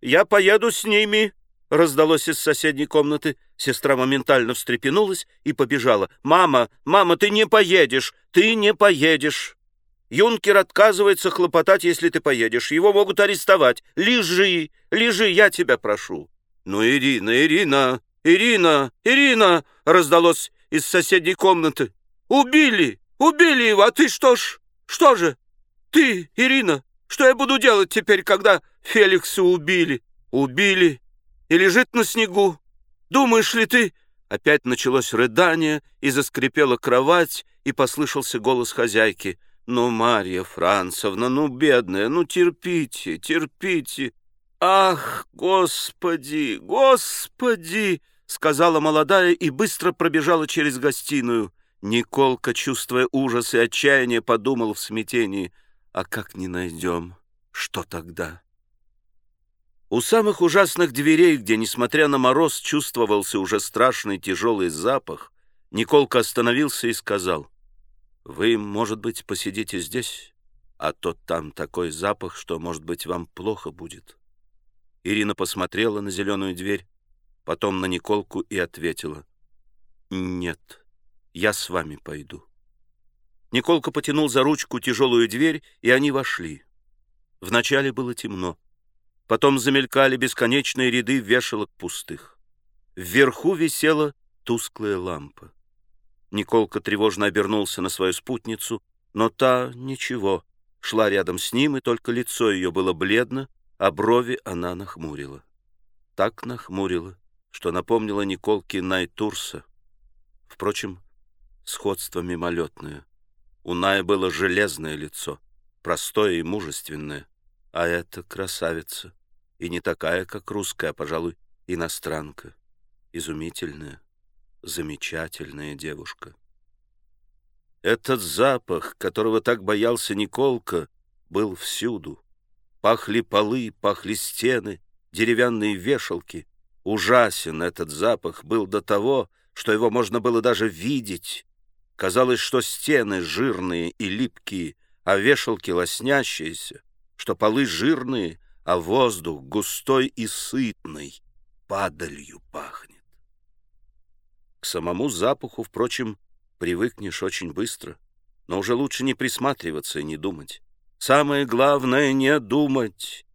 я поеду с ними!» Раздалось из соседней комнаты. Сестра моментально встрепенулась и побежала. «Мама, мама, ты не поедешь! Ты не поедешь!» Юнкер отказывается хлопотать, если ты поедешь. Его могут арестовать. Лежи, лежи, я тебя прошу. Ну, Ирина, Ирина, Ирина, Ирина, раздалось из соседней комнаты. Убили, убили его, а ты что ж? Что же? Ты, Ирина, что я буду делать теперь, когда Феликса убили? Убили и лежит на снегу. Думаешь ли ты...» Опять началось рыдание, и заскрипела кровать, и послышался голос хозяйки. «Ну, Марья Францевна, ну, бедная, ну, терпите, терпите!» «Ах, Господи, Господи!» — сказала молодая и быстро пробежала через гостиную. Николка, чувствуя ужас и отчаяние, подумал в смятении. «А как не найдем? Что тогда?» У самых ужасных дверей, где, несмотря на мороз, чувствовался уже страшный тяжелый запах, Николка остановился и сказал, «Вы, может быть, посидите здесь, а то там такой запах, что, может быть, вам плохо будет». Ирина посмотрела на зеленую дверь, потом на Николку и ответила, «Нет, я с вами пойду». Николка потянул за ручку тяжелую дверь, и они вошли. Вначале было темно. Потом замелькали бесконечные ряды вешалок пустых. Вверху висела тусклая лампа. Николка тревожно обернулся на свою спутницу, но та ничего, шла рядом с ним, и только лицо ее было бледно, а брови она нахмурила. Так нахмурила, что напомнила Николке Найтурса. Впрочем, сходство мимолетное. У Ная было железное лицо, простое и мужественное, а эта красавица и не такая, как русская, а, пожалуй, иностранка. Изумительная, замечательная девушка. Этот запах, которого так боялся Николка, был всюду. Пахли полы, пахли стены, деревянные вешалки. Ужасен этот запах был до того, что его можно было даже видеть. Казалось, что стены жирные и липкие, а вешалки лоснящиеся, что полы жирные, а воздух густой и сытный, падалью пахнет. К самому запаху, впрочем, привыкнешь очень быстро, но уже лучше не присматриваться и не думать. Самое главное — не думать,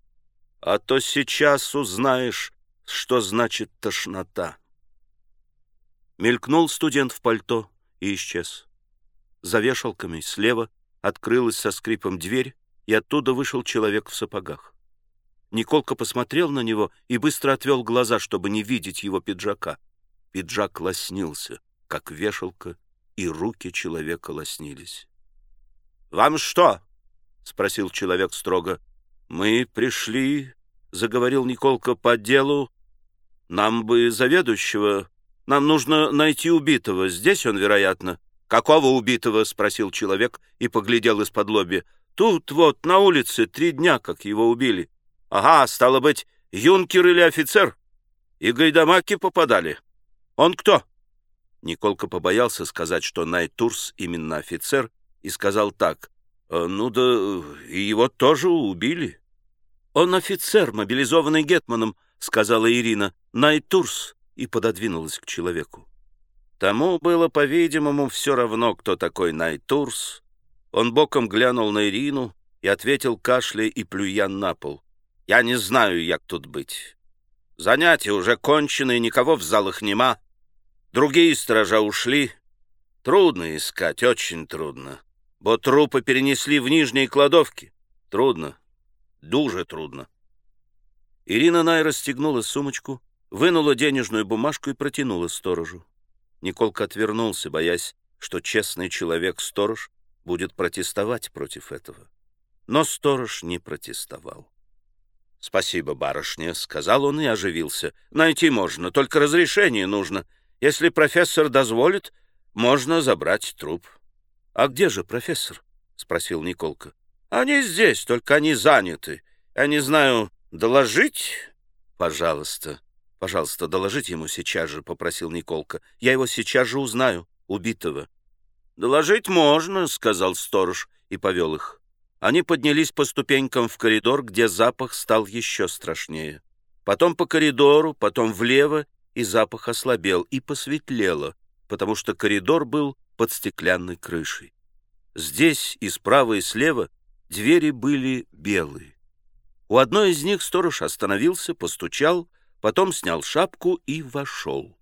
а то сейчас узнаешь, что значит тошнота. Мелькнул студент в пальто и исчез. За вешалками слева открылась со скрипом дверь, и оттуда вышел человек в сапогах. Николка посмотрел на него и быстро отвел глаза, чтобы не видеть его пиджака. Пиджак лоснился, как вешалка, и руки человека лоснились. «Вам что?» — спросил человек строго. «Мы пришли», — заговорил Николка, — «по делу. Нам бы заведующего. Нам нужно найти убитого. Здесь он, вероятно». «Какого убитого?» — спросил человек и поглядел из-под лоби. «Тут вот, на улице, три дня, как его убили». Ага, стало быть, юнкер или офицер. И гайдамаки попадали. Он кто? Николка побоялся сказать, что Найтурс именно офицер, и сказал так. «Э, ну да и его тоже убили. Он офицер, мобилизованный Гетманом, сказала Ирина. Найтурс и пододвинулась к человеку. Тому было, по-видимому, все равно, кто такой Найтурс. Он боком глянул на Ирину и ответил, кашляя и плюя на пол. Я не знаю, як тут быть. Занятия уже кончены, никого в залах нема. Другие сторожа ушли. Трудно искать, очень трудно. Бо трупы перенесли в нижние кладовки. Трудно, дуже трудно. Ирина Най расстегнула сумочку, вынула денежную бумажку и протянула сторожу. Николка отвернулся, боясь, что честный человек-сторож будет протестовать против этого. Но сторож не протестовал. «Спасибо, барышня», — сказал он и оживился. «Найти можно, только разрешение нужно. Если профессор дозволит, можно забрать труп». «А где же профессор?» — спросил Николка. «Они здесь, только они заняты. Я не знаю, доложить?» «Пожалуйста, пожалуйста, доложите ему сейчас же», — попросил Николка. «Я его сейчас же узнаю, убитого». «Доложить можно», — сказал сторож и повел их. Они поднялись по ступенькам в коридор, где запах стал еще страшнее. потом по коридору, потом влево, и запах ослабел, и посветлело, потому что коридор был под стеклянной крышей. Здесь и справа, и слева двери были белые. У одной из них сторож остановился, постучал, потом снял шапку и вошел.